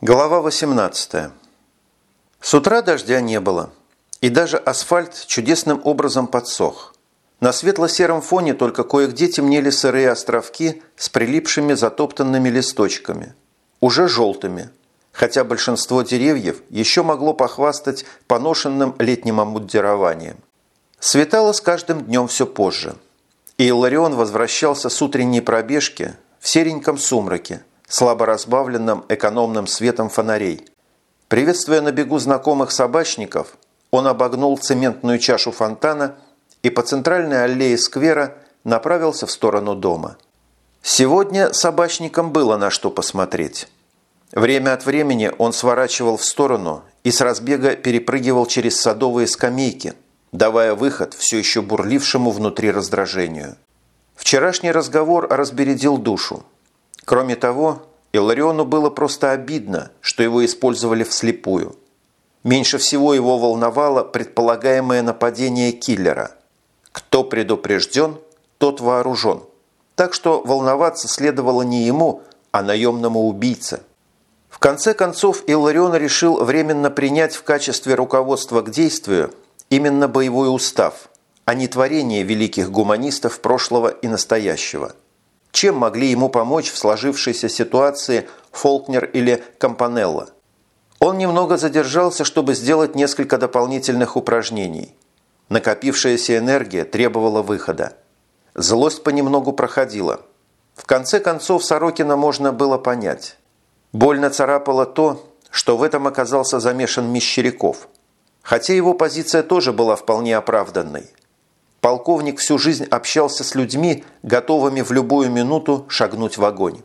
Глава 18. С утра дождя не было, и даже асфальт чудесным образом подсох. На светло-сером фоне только кое-где темнели сырые островки с прилипшими затоптанными листочками, уже желтыми, хотя большинство деревьев еще могло похвастать поношенным летним обмундированием. Светало с каждым днем все позже, и Иларион возвращался с утренней пробежки в сереньком сумраке, слабо разбавленном экономным светом фонарей. Приветствуя на бегу знакомых собачников, он обогнул цементную чашу фонтана и по центральной аллее сквера направился в сторону дома. Сегодня собачникам было на что посмотреть. Время от времени он сворачивал в сторону и с разбега перепрыгивал через садовые скамейки, давая выход все еще бурлившему внутри раздражению. Вчерашний разговор разбередил душу. Кроме того, Илариону было просто обидно, что его использовали вслепую. Меньше всего его волновало предполагаемое нападение киллера – кто предупрежден, тот вооружен. Так что волноваться следовало не ему, а наемному убийце. В конце концов, Илларион решил временно принять в качестве руководства к действию именно боевой устав, а не творение великих гуманистов прошлого и настоящего. Чем могли ему помочь в сложившейся ситуации Фолкнер или Кампанелло? Он немного задержался, чтобы сделать несколько дополнительных упражнений – Накопившаяся энергия требовала выхода. Злость понемногу проходила. В конце концов Сорокина можно было понять. Больно царапало то, что в этом оказался замешан Мещеряков. Хотя его позиция тоже была вполне оправданной. Полковник всю жизнь общался с людьми, готовыми в любую минуту шагнуть в огонь.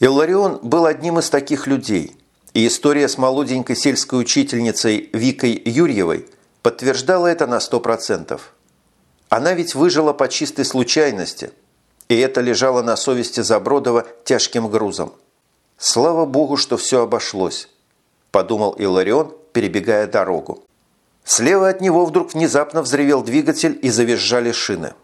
Илларион был одним из таких людей, и история с молоденькой сельской учительницей Викой Юрьевой – подтверждала это на сто процентов. Она ведь выжила по чистой случайности, и это лежало на совести Забродова тяжким грузом. Слава богу, что все обошлось, подумал Иларион, перебегая дорогу. Слева от него вдруг внезапно взревел двигатель и завизжали шины.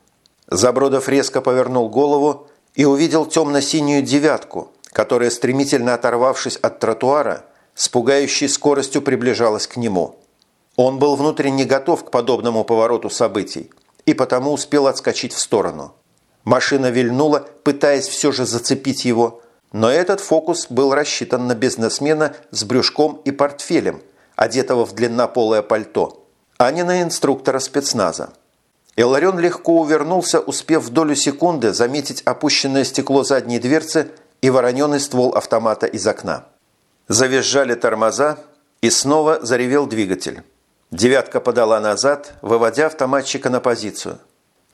Забродов резко повернул голову и увидел темно-синюю девятку, которая, стремительно оторвавшись от тротуара, с пугающей скоростью приближалась к нему. Он был внутренне готов к подобному повороту событий и потому успел отскочить в сторону. Машина вильнула, пытаясь все же зацепить его, но этот фокус был рассчитан на бизнесмена с брюшком и портфелем, одетого в длиннополое пальто, а не на инструктора спецназа. Иларион легко увернулся, успев в долю секунды заметить опущенное стекло задней дверцы и вороненный ствол автомата из окна. Завизжали тормоза, и снова заревел двигатель. Девятка подала назад, выводя автоматчика на позицию.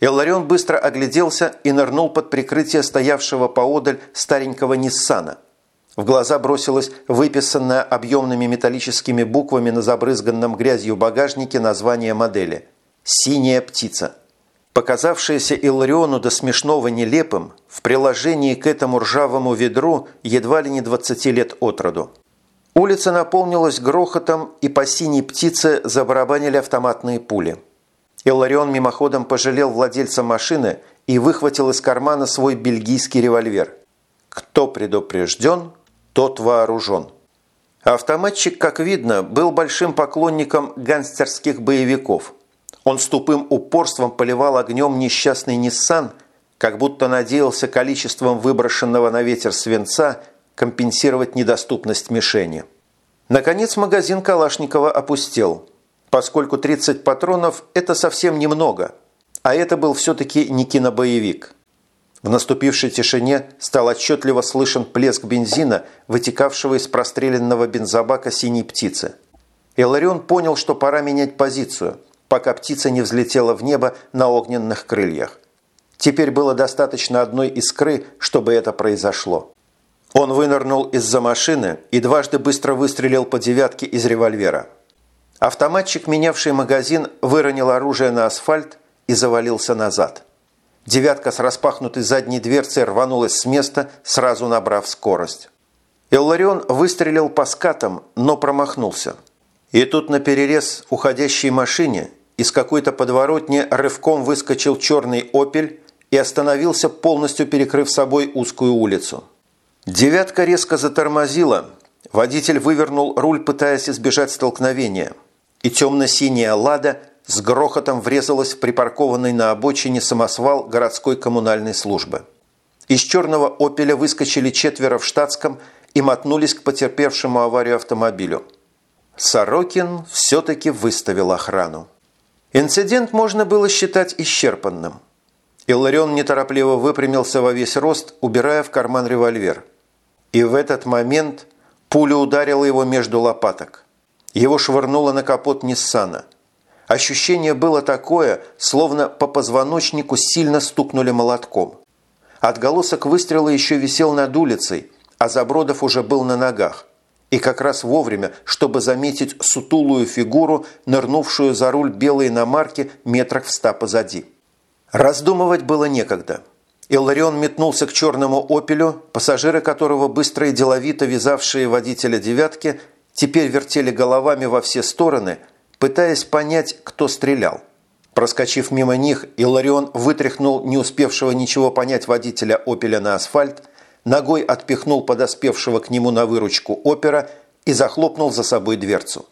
Илларион быстро огляделся и нырнул под прикрытие стоявшего поодаль старенького Ниссана. В глаза бросилось выписанное объемными металлическими буквами на забрызганном грязью багажнике название модели «Синяя птица». Показавшееся Иллариону до смешного нелепым, в приложении к этому ржавому ведру едва ли не 20 лет от роду. Улица наполнилась грохотом, и по синей птице забарабанили автоматные пули. Илларион мимоходом пожалел владельца машины и выхватил из кармана свой бельгийский револьвер. Кто предупрежден, тот вооружен. Автоматчик, как видно, был большим поклонником гангстерских боевиков. Он с тупым упорством поливал огнем несчастный Ниссан, как будто надеялся количеством выброшенного на ветер свинца – компенсировать недоступность мишени. Наконец магазин Калашникова опустел, поскольку 30 патронов – это совсем немного, а это был все-таки не кинобоевик. В наступившей тишине стал отчетливо слышен плеск бензина, вытекавшего из простреленного бензобака синей птицы. Иларион понял, что пора менять позицию, пока птица не взлетела в небо на огненных крыльях. Теперь было достаточно одной искры, чтобы это произошло. Он вынырнул из-за машины и дважды быстро выстрелил по девятке из револьвера. Автоматчик, менявший магазин, выронил оружие на асфальт и завалился назад. Девятка с распахнутой задней дверцей рванулась с места, сразу набрав скорость. Илларион выстрелил по скатам, но промахнулся. И тут на перерез уходящей машине из какой-то подворотни рывком выскочил черный «Опель» и остановился, полностью перекрыв собой узкую улицу. Девятка резко затормозила, Водитель вывернул руль, пытаясь избежать столкновения, и темно-синяя «Лада» с грохотом врезалась в припаркованный на обочине самосвал городской коммунальной службы. Из черного «Опеля» выскочили четверо в штатском и мотнулись к потерпевшему аварию автомобилю. Сорокин все-таки выставил охрану. Инцидент можно было считать исчерпанным. Илларион неторопливо выпрямился во весь рост, убирая в карман револьвер. И в этот момент пуля ударила его между лопаток. Его швырнуло на капот Ниссана. Ощущение было такое, словно по позвоночнику сильно стукнули молотком. Отголосок выстрела еще висел над улицей, а Забродов уже был на ногах. И как раз вовремя, чтобы заметить сутулую фигуру, нырнувшую за руль белой иномарки метрах в ста позади. Раздумывать было некогда. Илларион метнулся к черному «Опелю», пассажиры которого, быстро и деловито вязавшие водителя «девятки», теперь вертели головами во все стороны, пытаясь понять, кто стрелял. Проскочив мимо них, Илларион вытряхнул не успевшего ничего понять водителя «Опеля» на асфальт, ногой отпихнул подоспевшего к нему на выручку «Опера» и захлопнул за собой дверцу.